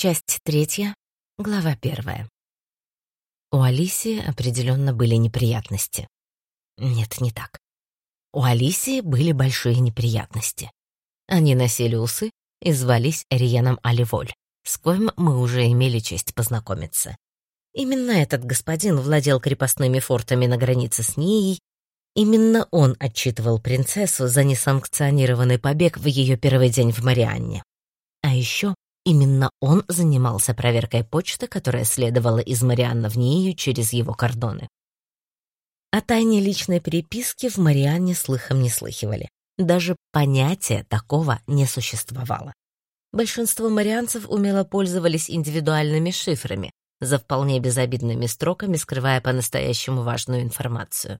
Часть третья, глава первая. У Алисии определенно были неприятности. Нет, не так. У Алисии были большие неприятности. Они носили усы и звались Риеном Оливоль, с коим мы уже имели честь познакомиться. Именно этот господин владел крепостными фортами на границе с Нией, именно он отчитывал принцессу за несанкционированный побег в ее первый день в Марианне. А еще Именно он занимался проверкой почты, которая следовала из Марианна в Нию через его кордоны. О тайне личной переписки в Марианне слыхом не слыхивали. Даже понятия такого не существовало. Большинство марианцев умело пользовались индивидуальными шифрами, за вполне безобидными строками скрывая по-настоящему важную информацию.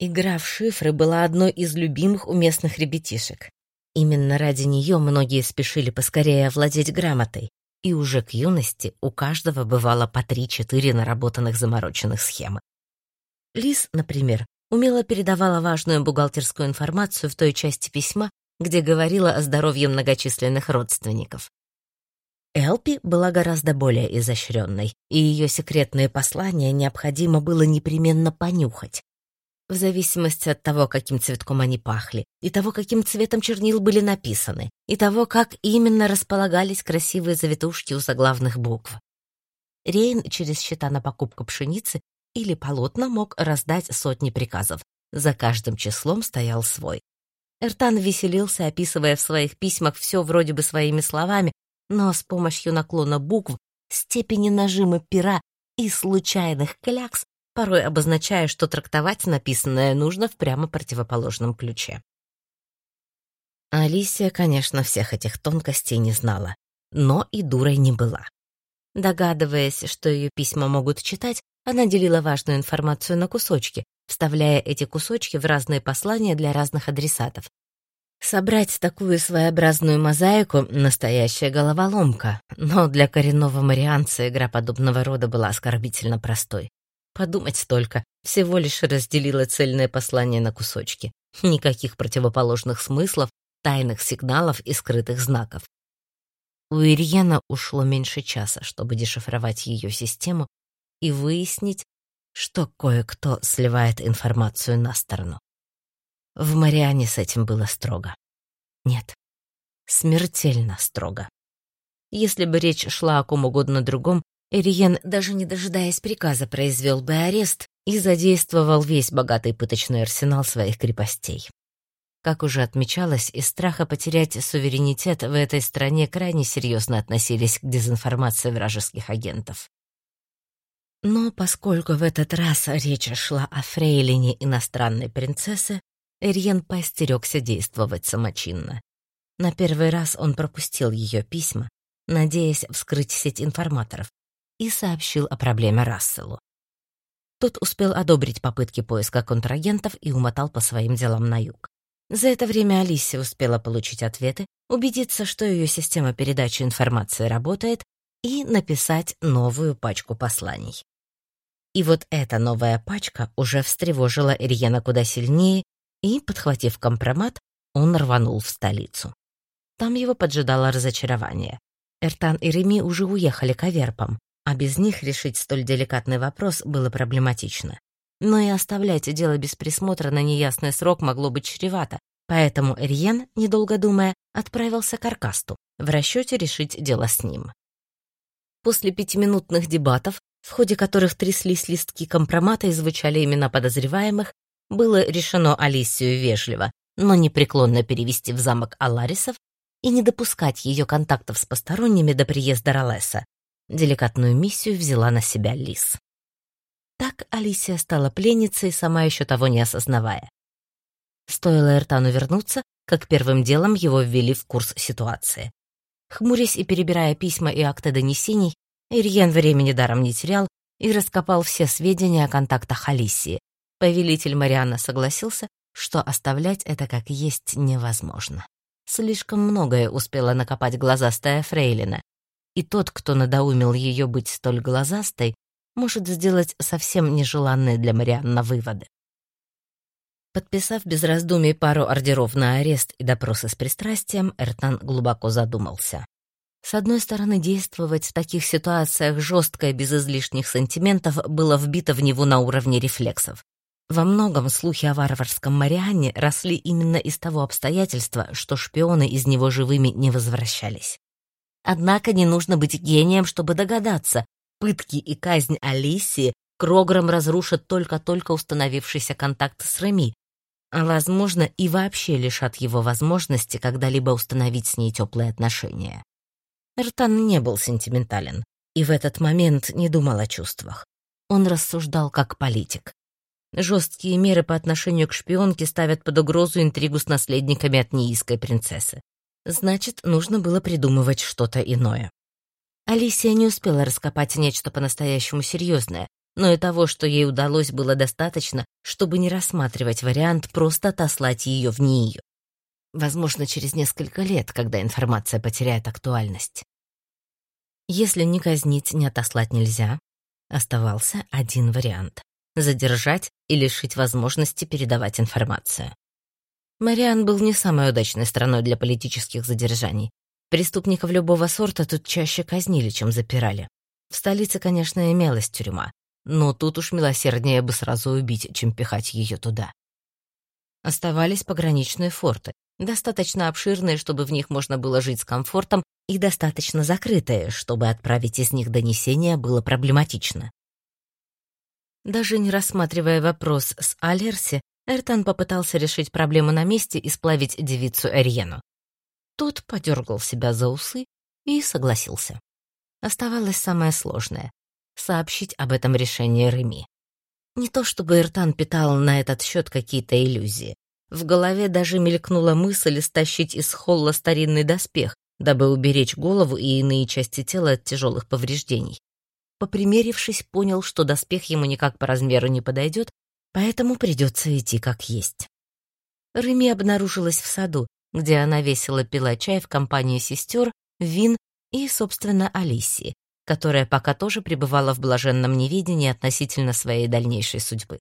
Игра в шифры была одной из любимых у местных ребятишек. Именно ради нее многие спешили поскорее овладеть грамотой, и уже к юности у каждого бывало по три-четыре наработанных замороченных схемы. Лис, например, умело передавала важную бухгалтерскую информацию в той части письма, где говорила о здоровье многочисленных родственников. Элпи была гораздо более изощренной, и ее секретные послания необходимо было непременно понюхать, в зависимости от того, каким цветком они пахли, и того, каким цветом чернил были написаны, и того, как именно располагались красивые завитушки у заглавных букв. Рейн через счета на покупку пшеницы или полотна мог раздать сотни приказов. За каждым числом стоял свой. Эртан веселился, описывая в своих письмах все вроде бы своими словами, но с помощью наклона букв, степени нажима пера и случайных клякс порой обозначая, что трактовать написанное нужно в прямо противоположном ключе. Алисия, конечно, всех этих тонкостей не знала, но и дурой не была. Догадываясь, что ее письма могут читать, она делила важную информацию на кусочки, вставляя эти кусочки в разные послания для разных адресатов. Собрать такую своеобразную мозаику — настоящая головоломка, но для коренного марианца игра подобного рода была оскорбительно простой. Подумать только, всего лишь разделила цельное послание на кусочки. Никаких противоположных смыслов, тайных сигналов и скрытых знаков. У Ирьена ушло меньше часа, чтобы дешифровать ее систему и выяснить, что кое-кто сливает информацию на сторону. В Мариане с этим было строго. Нет, смертельно строго. Если бы речь шла о ком угодно другом, Эриен, даже не дожидаясь приказа, произвел бы арест и задействовал весь богатый пыточный арсенал своих крепостей. Как уже отмечалось, из страха потерять суверенитет в этой стране крайне серьезно относились к дезинформации вражеских агентов. Но поскольку в этот раз речь шла о фрейлине иностранной принцессы, Эриен поостерегся действовать самочинно. На первый раз он пропустил ее письма, надеясь вскрыть сеть информаторов, и сообщил о проблеме Расселу. Тот успел одобрить попытки поиска контрагентов и умотал по своим делам на юг. За это время Алисия успела получить ответы, убедиться, что ее система передачи информации работает, и написать новую пачку посланий. И вот эта новая пачка уже встревожила Ирьена куда сильнее, и, подхватив компромат, он рванул в столицу. Там его поджидало разочарование. Эртан и Реми уже уехали к Аверпам, а без них решить столь деликатный вопрос было проблематично. Но и оставлять дело без присмотра на неясный срок могло быть чревато, поэтому Эрьен, недолго думая, отправился к Аркасту, в расчете решить дело с ним. После пятиминутных дебатов, в ходе которых тряслись листки компромата и звучали имена подозреваемых, было решено Алисию вежливо, но непреклонно перевести в замок Аларисов и не допускать ее контактов с посторонними до приезда Ролеса, Деликатную миссию взяла на себя Лис. Так Алисия стала пленницей, сама еще того не осознавая. Стоило Эртану вернуться, как первым делом его ввели в курс ситуации. Хмурясь и перебирая письма и акты донесений, Ирьен времени даром не терял и раскопал все сведения о контактах Алисии. Повелитель Мариана согласился, что оставлять это как есть невозможно. Слишком многое успела накопать глазастая Фрейлина, и тот, кто надоумил ее быть столь глазастой, может сделать совсем нежеланные для Марианна выводы. Подписав без раздумий пару ордеров на арест и допросы с пристрастием, Эртан глубоко задумался. С одной стороны, действовать в таких ситуациях жестко и без излишних сантиментов было вбито в него на уровне рефлексов. Во многом слухи о варварском Мариане росли именно из того обстоятельства, что шпионы из него живыми не возвращались. Однако не нужно быть гением, чтобы догадаться, пытки и казнь Алисии Крогром разрушат только-только установившийся контакт с Реми, а, возможно, и вообще лишат его возможности когда-либо установить с ней теплые отношения. Эртан не был сентиментален и в этот момент не думал о чувствах. Он рассуждал как политик. Жесткие меры по отношению к шпионке ставят под угрозу интригу с наследниками от неийской принцессы. Значит, нужно было придумывать что-то иное. Алисия не успела раскопать нечто по-настоящему серьезное, но и того, что ей удалось, было достаточно, чтобы не рассматривать вариант просто отослать ее в НИИ. Возможно, через несколько лет, когда информация потеряет актуальность. Если не казнить, не отослать нельзя, оставался один вариант задержать и лишить возможности передавать информацию. Мариан был не самой удачной страной для политических задержаний. Преступников любого сорта тут чаще казнили, чем запирали. В столице, конечно, имелась тюрьма, но тут уж милосерднее бы сразу убить, чем пихать ее туда. Оставались пограничные форты, достаточно обширные, чтобы в них можно было жить с комфортом, и достаточно закрытые, чтобы отправить из них донесения было проблематично. Даже не рассматривая вопрос с Алерси, Эртан попытался решить проблему на месте и сплавить девицу Эриену. Тот подергал себя за усы и согласился. Оставалось самое сложное — сообщить об этом решении Реми. Не то чтобы Эртан питал на этот счет какие-то иллюзии. В голове даже мелькнула мысль стащить из холла старинный доспех, дабы уберечь голову и иные части тела от тяжелых повреждений попримерившись, понял, что доспех ему никак по размеру не подойдет, поэтому придется идти как есть. Реми обнаружилась в саду, где она весело пила чай в компании сестер, Вин и, собственно, Алисии, которая пока тоже пребывала в блаженном неведении относительно своей дальнейшей судьбы.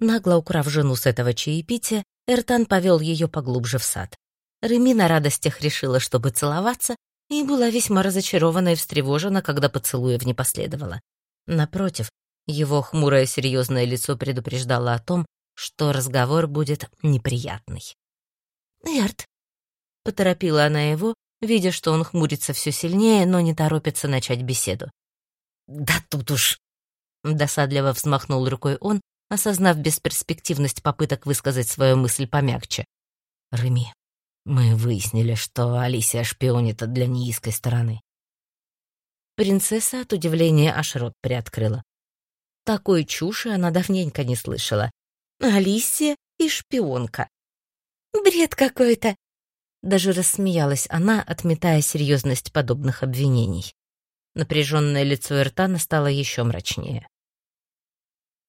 Нагло украв жену с этого чаепития, Эртан повел ее поглубже в сад. Реми на радостях решила, чтобы целоваться, и была весьма разочарована и встревожена, когда поцелуев не последовало. Напротив, его хмурое серьезное лицо предупреждало о том, что разговор будет неприятный. «Эрт», — поторопила она его, видя, что он хмурится все сильнее, но не торопится начать беседу. «Да тут уж...» — досадливо взмахнул рукой он, осознав бесперспективность попыток высказать свою мысль помягче. «Реми, мы выяснили, что Алисия шпионит для неиской стороны. Принцесса от удивления аж рот приоткрыла. Такой чуши она давненько не слышала. Алисия и шпионка. Бред какой-то. Даже рассмеялась она, отметая серьезность подобных обвинений. Напряженное лицо Эртана стало еще мрачнее.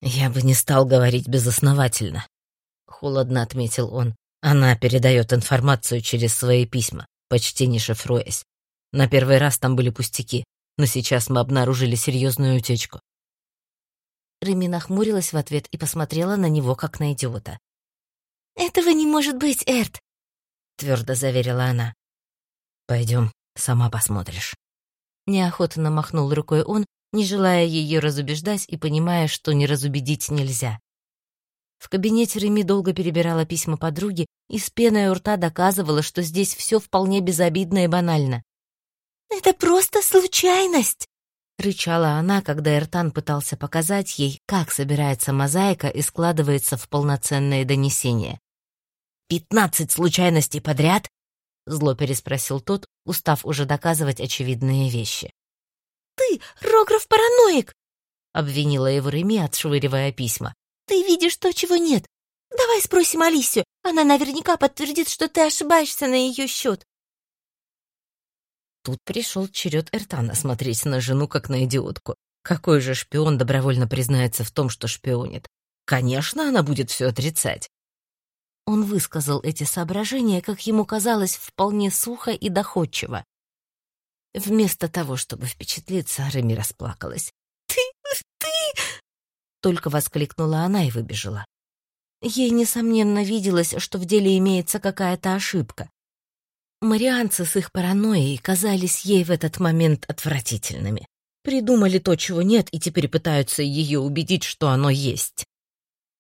«Я бы не стал говорить безосновательно», — холодно отметил он. Она передает информацию через свои письма, почти не шифруясь. На первый раз там были пустяки, но сейчас мы обнаружили серьезную утечку. Реми нахмурилась в ответ и посмотрела на него, как на идиота. «Этого не может быть, Эрт!» — твердо заверила она. «Пойдем, сама посмотришь». Неохотно махнул рукой он, не желая ее разубеждать и понимая, что не разубедить нельзя. В кабинете Реми долго перебирала письма подруги и с пеной у рта доказывала, что здесь все вполне безобидно и банально. «Это просто случайность!» — рычала она, когда Эртан пытался показать ей, как собирается мозаика и складывается в полноценное донесение. «Пятнадцать случайностей подряд?» — зло переспросил тот, устав уже доказывать очевидные вещи. «Ты, Рограф-параноик!» — обвинила его Реми, отшвыривая письма. Ты видишь то, чего нет. Давай спросим Алисию. Она наверняка подтвердит, что ты ошибаешься на ее счет. Тут пришел черед Эртана смотреть на жену как на идиотку. Какой же шпион добровольно признается в том, что шпионит? Конечно, она будет все отрицать. Он высказал эти соображения, как ему казалось, вполне сухо и доходчиво. Вместо того, чтобы впечатлиться, Реми расплакалась. «Ты... ты...» Только воскликнула она и выбежала. Ей, несомненно, виделось, что в деле имеется какая-то ошибка. Марианцы с их паранойей казались ей в этот момент отвратительными. Придумали то, чего нет, и теперь пытаются ее убедить, что оно есть.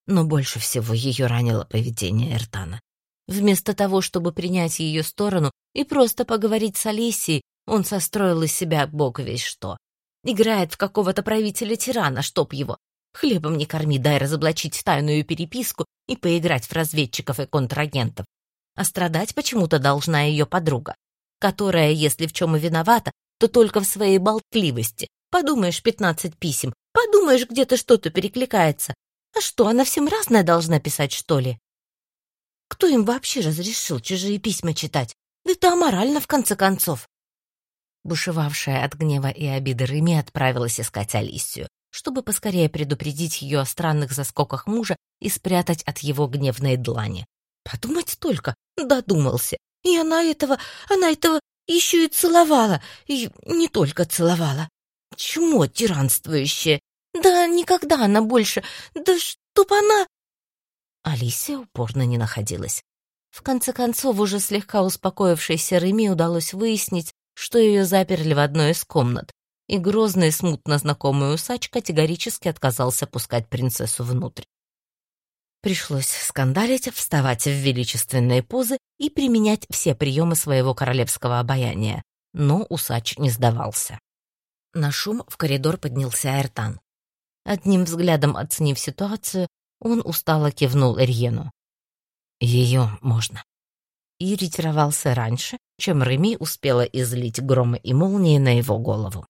Но больше всего ее ранило поведение Эртана. Вместо того, чтобы принять ее сторону и просто поговорить с Алисией, он состроил из себя бог весь что. Играет в какого-то правителя-тирана, чтоб его. Хлебом не корми, дай разоблачить тайную переписку и поиграть в разведчиков и контрагентов. А страдать почему-то должна ее подруга, которая, если в чем и виновата, то только в своей болтливости. Подумаешь, пятнадцать писем, подумаешь, где-то что-то перекликается. А что, она всем разное должна писать, что ли? Кто им вообще разрешил чужие письма читать? Да это аморально, в конце концов. Бушевавшая от гнева и обиды Реми отправилась искать Алисию, чтобы поскорее предупредить ее о странных заскоках мужа и спрятать от его гневной длани. Подумать только, додумался. И она этого, она этого еще и целовала, и не только целовала. Чмо тиранствующее. Да никогда она больше, да чтоб она... Алисия упорно не находилась. В конце концов, уже слегка успокоившейся Реми удалось выяснить, что ее заперли в одной из комнат, и грозный, смутно знакомый усач категорически отказался пускать принцессу внутрь. Пришлось скандалить, вставать в величественные позы и применять все приемы своего королевского обаяния, но усач не сдавался. На шум в коридор поднялся Эртан. Одним взглядом оценив ситуацию, он устало кивнул Эрьену. «Ее можно». И ретировался раньше, чем Реми успела излить громы и молнии на его голову.